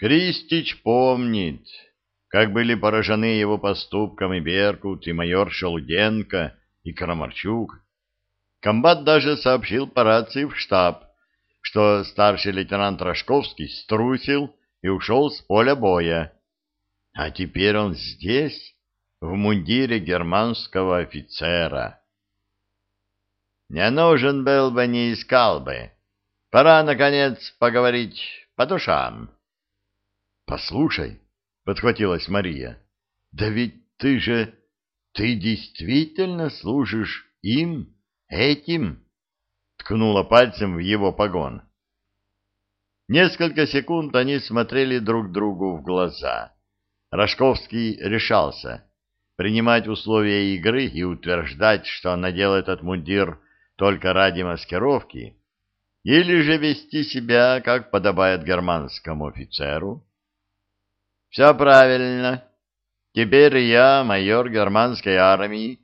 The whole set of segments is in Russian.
Кристич помнит, как были поражены его поступками Беркут и майор Шелуденко и Крамарчук. Комбат даже сообщил по рации в штаб, что старший лейтенант Рожковский струсил и ушел с поля боя. А теперь он здесь, в мундире германского офицера. Не нужен был бы, не искал бы. Пора, наконец, поговорить по душам. — Послушай, — подхватилась Мария, — да ведь ты же... Ты действительно служишь им, этим? Ткнула пальцем в его погон. Несколько секунд они смотрели друг другу в глаза. Рожковский решался принимать условия игры и утверждать, что надел этот мундир только ради маскировки, или же вести себя, как подобает германскому офицеру. Все правильно. Теперь я майор германской армии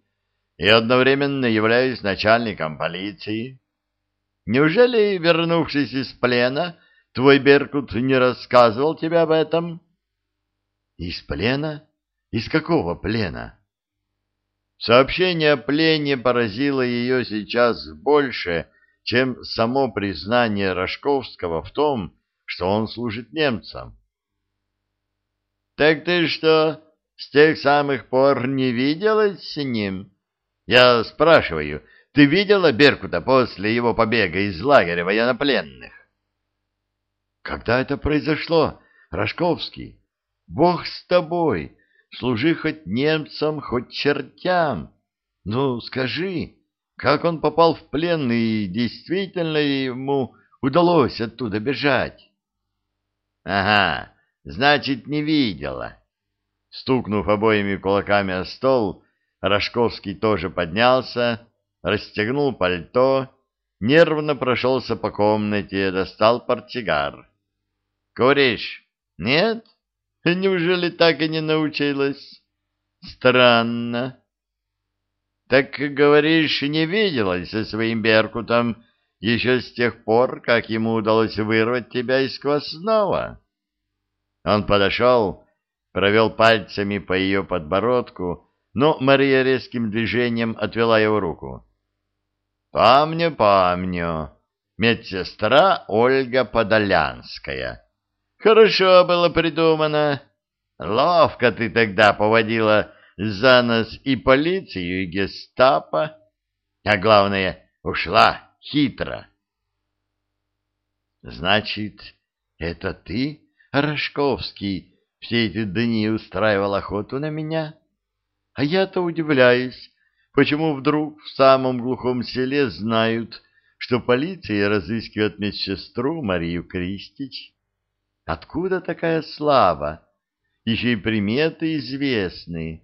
и одновременно являюсь начальником полиции. Неужели, вернувшись из плена, Твой Беркут не рассказывал тебе об этом? Из плена? Из какого плена? Сообщение о плене поразило ее сейчас больше, чем само признание Рожковского в том, что он служит немцам. «Так ты что, с тех самых пор не виделась с ним?» «Я спрашиваю, ты видела Беркута после его побега из лагеря военнопленных?» Когда это произошло, Рожковский? Бог с тобой, служи хоть немцам, хоть чертям. Ну, скажи, как он попал в плен и действительно ему удалось оттуда бежать? Ага, значит, не видела. Стукнув обоими кулаками о стол, Рожковский тоже поднялся, расстегнул пальто, нервно прошелся по комнате, достал портсигар. Куришь? Нет? Неужели так и не научилась? Странно. Так, говоришь, не виделась со своим Беркутом еще с тех пор, как ему удалось вырвать тебя из квасного? Он подошел, провел пальцами по ее подбородку, но Мария резким движением отвела его руку. «Помню, помню. Медсестра Ольга Подолянская». Хорошо было придумано. Ловко ты тогда поводила за нос и полицию, и гестапо. А главное, ушла хитро. Значит, это ты, Рожковский, все эти дни устраивал охоту на меня? А я-то удивляюсь, почему вдруг в самом глухом селе знают, что полиция разыскивает медсестру Марию Кристич. Откуда такая слава? Еще и приметы известны.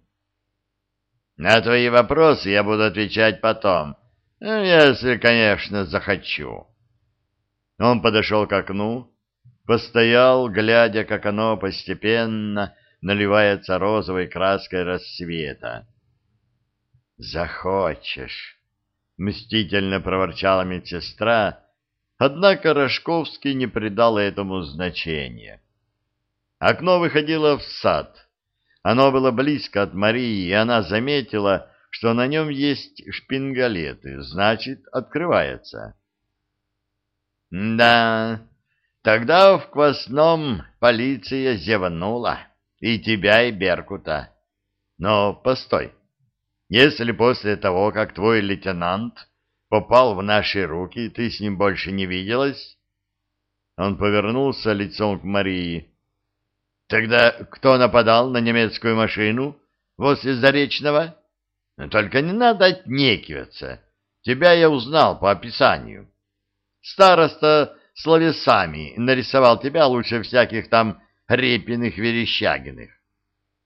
На твои вопросы я буду отвечать потом, ну, если, конечно, захочу. Он подошел к окну, постоял, глядя, как оно постепенно наливается розовой краской рассвета. «Захочешь!» — мстительно проворчала медсестра, Однако Рожковский не придал этому значения. Окно выходило в сад. Оно было близко от Марии, и она заметила, что на нем есть шпингалеты, значит, открывается. «Да, тогда в Квасном полиция зевнула, и тебя, и Беркута. Но постой, если после того, как твой лейтенант попал в наши руки, ты с ним больше не виделась? Он повернулся лицом к Марии. Тогда кто нападал на немецкую машину возле Заречного? Только не надо отнекиваться. Тебя я узнал по описанию. Староста словесами нарисовал тебя лучше всяких там Репиных Верещагиных.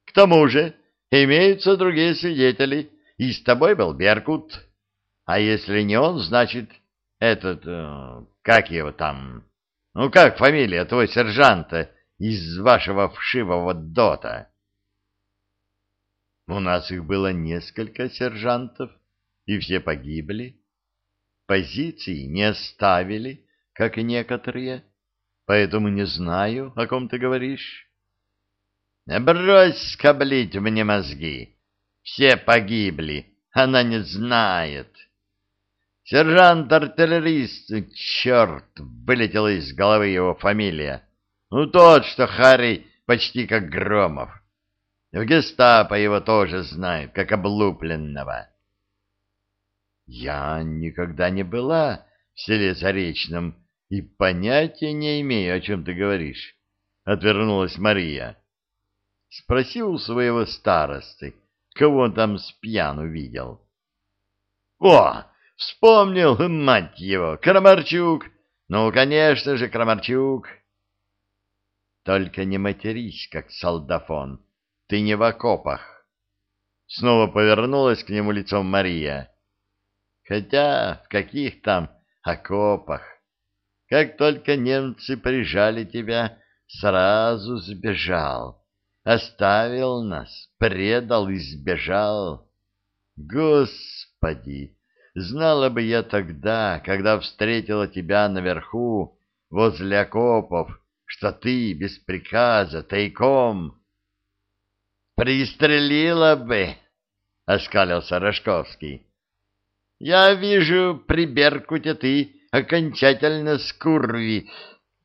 К тому же имеются другие свидетели, и с тобой был Беркут. А если не он, значит, этот, э, как его там, ну как фамилия твой сержанта из вашего вшивого дота? У нас их было несколько сержантов, и все погибли. Позиции не оставили, как и некоторые. поэтому не знаю, о ком ты говоришь. Брось скоблить мне мозги. Все погибли, она не знает. Сержант-артиллерист, черт, вылетела из головы его фамилия. Ну, тот, что Харри почти как Громов. В гестапо его тоже знают, как облупленного. Я никогда не была в селе Заречном и понятия не имею, о чем ты говоришь. Отвернулась Мария. Спроси у своего старосты, кого он там с пьяну видел. О, вспомнил, мать его, Крамарчук. Ну, конечно же, Крамарчук. Только не матерись, как солдафон. Ты не в окопах. Снова повернулась к нему лицом Мария. Хотя в каких там окопах? Как только немцы прижали тебя, сразу сбежал. Оставил нас, предал и сбежал. Господи, знала бы я тогда, когда встретила тебя наверху, возле окопов, что ты без приказа, тайком... Пристрелила бы, — оскалился Рожковский. Я вижу, при Беркуте ты окончательно скурви,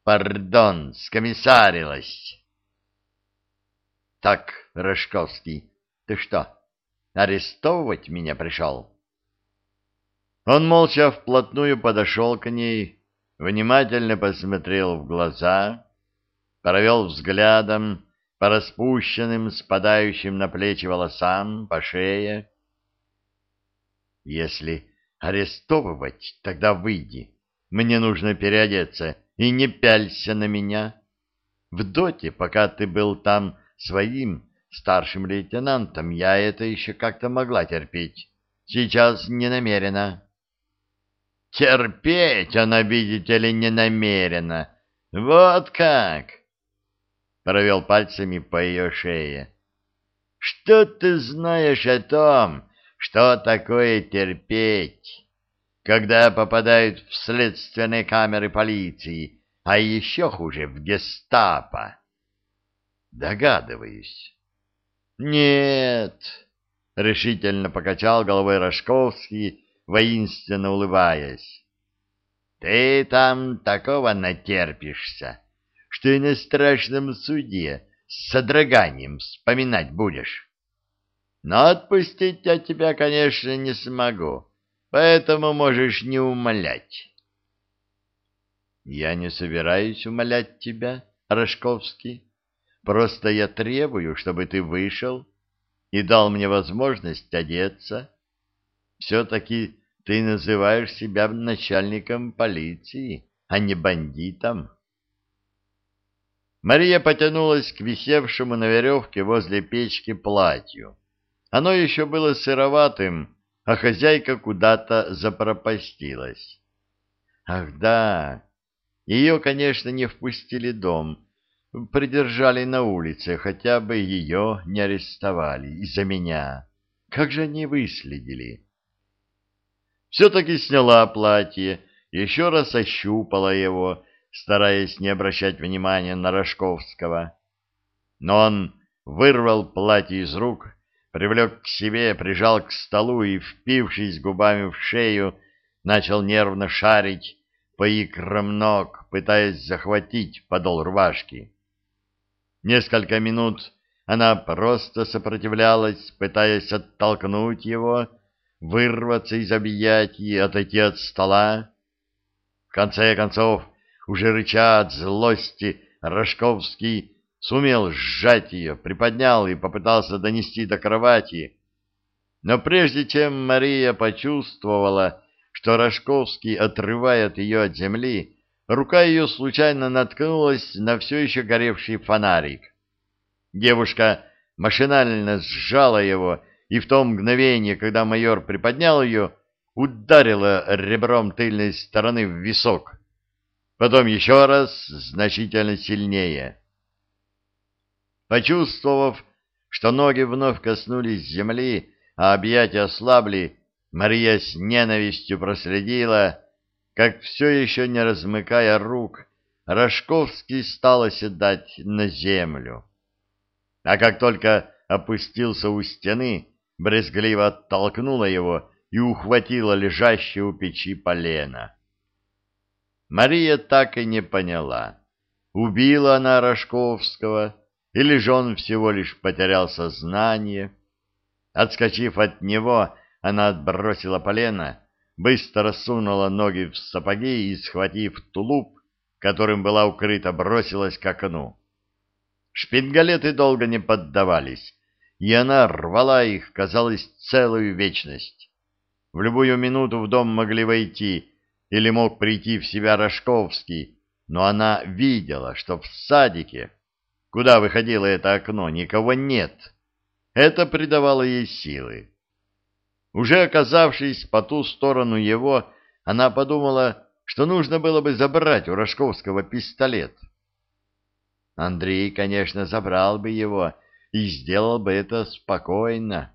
пардон, скомиссарилась. Так, Рожковский, ты что, арестовывать меня пришел? Он молча вплотную подошел к ней, внимательно посмотрел в глаза, провел взглядом по распущенным, спадающим на плечи волосам, по шее, если арестовывать, тогда выйди. Мне нужно переодеться, и не пялься на меня. В доте, пока ты был там своим старшим лейтенантом, я это еще как-то могла терпеть. Сейчас не намерена. Терпеть она, видите ли, не намерена. Вот как! Провел пальцами по ее шее. Что ты знаешь о том, что такое терпеть, когда попадают в следственные камеры полиции, а еще хуже в гестапо? Догадываюсь. Нет, решительно покачал головой Рожковский, воинственно улыбаясь. Ты там такого натерпишься, что и на страшном суде с содроганием вспоминать будешь. Но отпустить я тебя, конечно, не смогу, поэтому можешь не умолять. Я не собираюсь умолять тебя, Рожковский. Просто я требую, чтобы ты вышел и дал мне возможность одеться. Все-таки ты называешь себя начальником полиции, а не бандитом. Мария потянулась к висевшему на веревке возле печки платью. Оно еще было сыроватым, а хозяйка куда-то запропастилась. Ах да, ее, конечно, не впустили дом, придержали на улице, хотя бы ее не арестовали из-за меня. Как же они выследили? Все-таки сняла платье, еще раз ощупала его, стараясь не обращать внимания на Рожковского. Но он вырвал платье из рук привлек к себе, прижал к столу и, впившись губами в шею, начал нервно шарить по икрам ног, пытаясь захватить подол рубашки. Несколько минут она просто сопротивлялась, пытаясь оттолкнуть его, вырваться из объятий, отойти от стола. В конце концов, уже рыча от злости, Рожковский сумел сжать ее, приподнял и попытался донести до кровати. Но прежде чем Мария почувствовала, что Рожковский отрывает ее от земли, рука ее случайно наткнулась на все еще горевший фонарик. Девушка машинально сжала его, и в то мгновение, когда майор приподнял ее, ударила ребром тыльной стороны в висок. Потом еще раз, значительно сильнее. Почувствовав, что ноги вновь коснулись земли, а объятия ослабли, Мария с ненавистью проследила, как все еще не размыкая рук, Рожковский стал оседать на землю. А как только опустился у стены, брезгливо оттолкнула его и ухватила лежащее у печи полено. Мария так и не поняла, убила она Рожковского или же он всего лишь потерял сознание. Отскочив от него, она отбросила полено, быстро сунула ноги в сапоги и, схватив тулуп, которым была укрыта, бросилась к окну. Шпингалеты долго не поддавались, и она рвала их, казалось, целую вечность. В любую минуту в дом могли войти, или мог прийти в себя Рожковский, но она видела, что в садике, куда выходило это окно, никого нет. Это придавало ей силы. Уже оказавшись по ту сторону его, она подумала, что нужно было бы забрать у Рожковского пистолет. Андрей, конечно, забрал бы его и сделал бы это спокойно.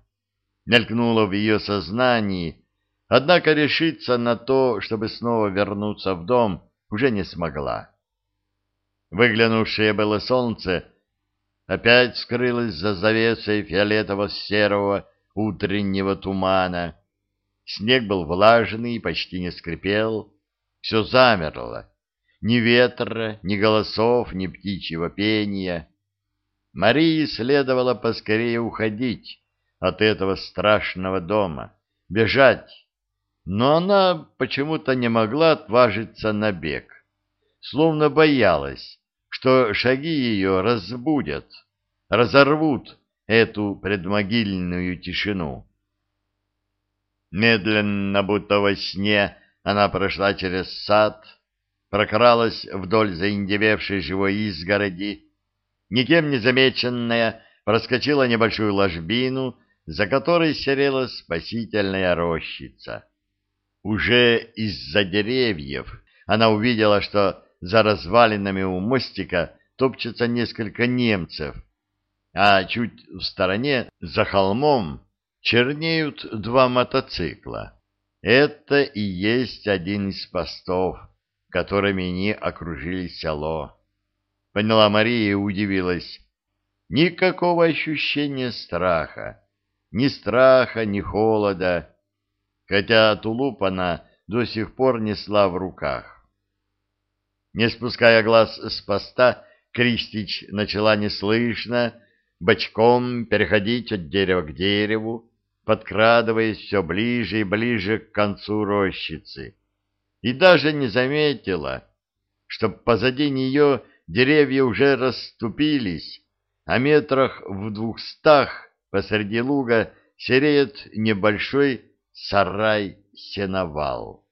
Мелькнуло в ее сознании, однако решиться на то, чтобы снова вернуться в дом, уже не смогла. Выглянувшее было солнце опять скрылось за завесой фиолетово-серого утреннего тумана. Снег был влажный и почти не скрипел. Все замерло. Ни ветра, ни голосов, ни птичьего пения. Марии следовало поскорее уходить от этого страшного дома, бежать. Но она почему-то не могла отважиться на бег, словно боялась, что шаги ее разбудят, разорвут эту предмогильную тишину. Медленно, будто во сне, она прошла через сад, прокралась вдоль заиндевевшей живой изгороди, никем не замеченная, проскочила небольшую ложбину, за которой серела спасительная рощица. Уже из-за деревьев она увидела, что за развалинами у мостика топчется несколько немцев, а чуть в стороне, за холмом, чернеют два мотоцикла. Это и есть один из постов, которыми они окружили село. Поняла Мария и удивилась. Никакого ощущения страха. Ни страха, ни холода. Хотя тулуп она до сих пор несла в руках. Не спуская глаз с поста, Кристич начала неслышно, бочком переходить от дерева к дереву, подкрадываясь все ближе и ближе к концу рощицы, и даже не заметила, что позади нее деревья уже расступились, а метрах в двухстах посреди луга сереет небольшой сарай-сеновал.